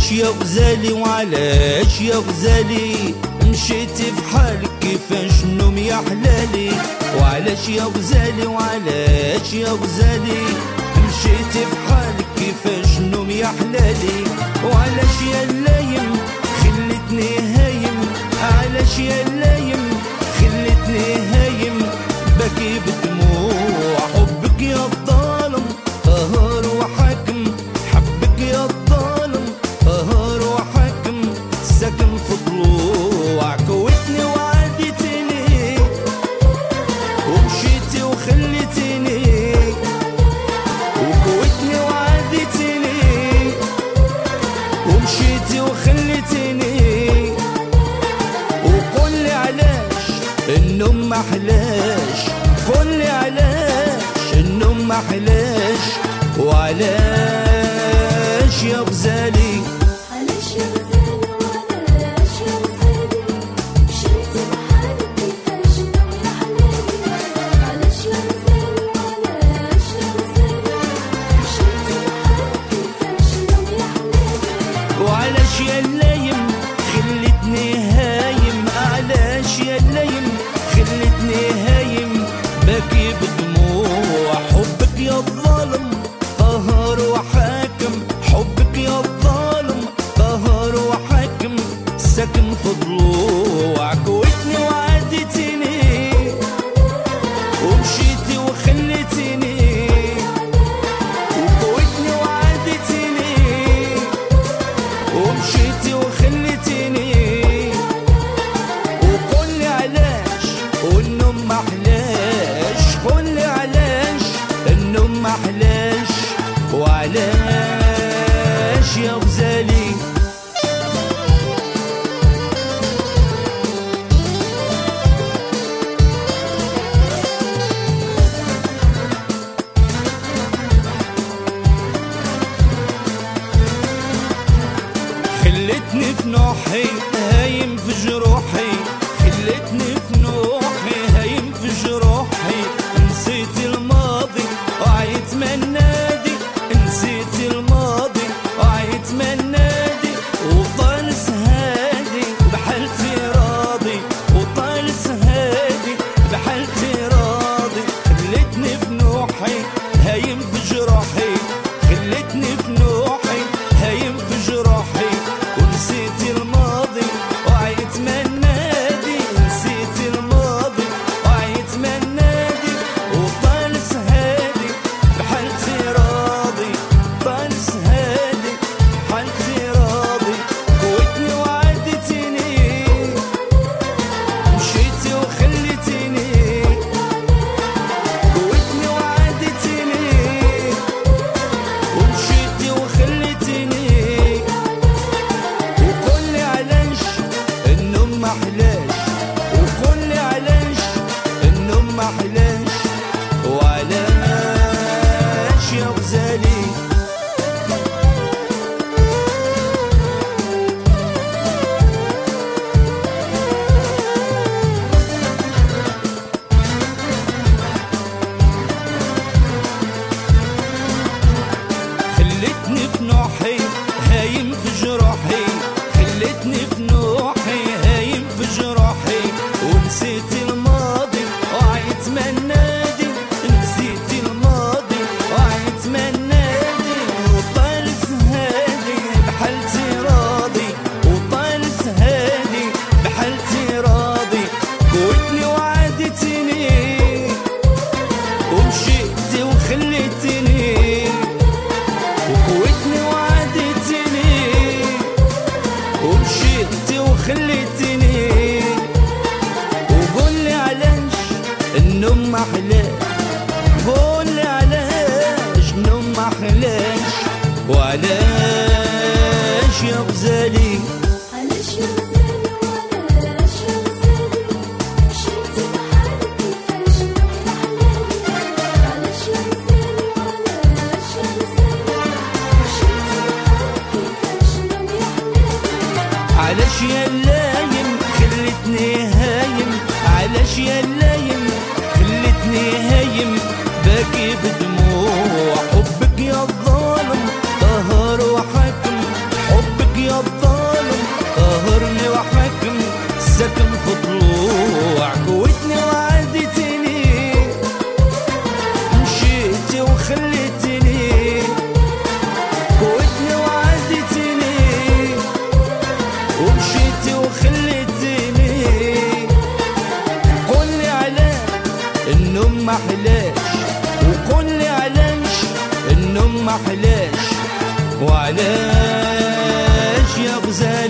علاش يا غزالي وعلاش يا غزالي مشيتي في حالك كيفاش نوم يا حلالي؟ وعلاش يا غزالي وعلاش يا غزالي مشيتي في حالك كيفاش نوم يا حلالي؟ وعلاش يا لايم خلتني هايم؟ علاش يا لايم خلتني هايم؟ بكي بدو انه محلاش كل علاش انه محلاش وعلاش خلتني هايم باكي بدموع. حبك يا الظالم قهر وحاكم. حبك يا الظالم قهر وحاكم. ساكن في ضلوعك معلش وعلاش يا غزالي؟ خلتني في نوحي محلاش قول علاش نوم محلاش وعلاش يا غزالي علاش يا غزالي وعلاش يا غزالي كيفاش علاش يا غزالي وعلاش يا غزالي كيفاش علاش يا لايم خلتني هايم؟ علاش يا لايم في طلوع قوتني وعدتني. مشيتي وخليتني. قوتني وعدتني. ومشيتي وخليتني. قل لي علاش النوم ما حلاش وقولي علاش النوم ما حلاش وعلاش يا غزال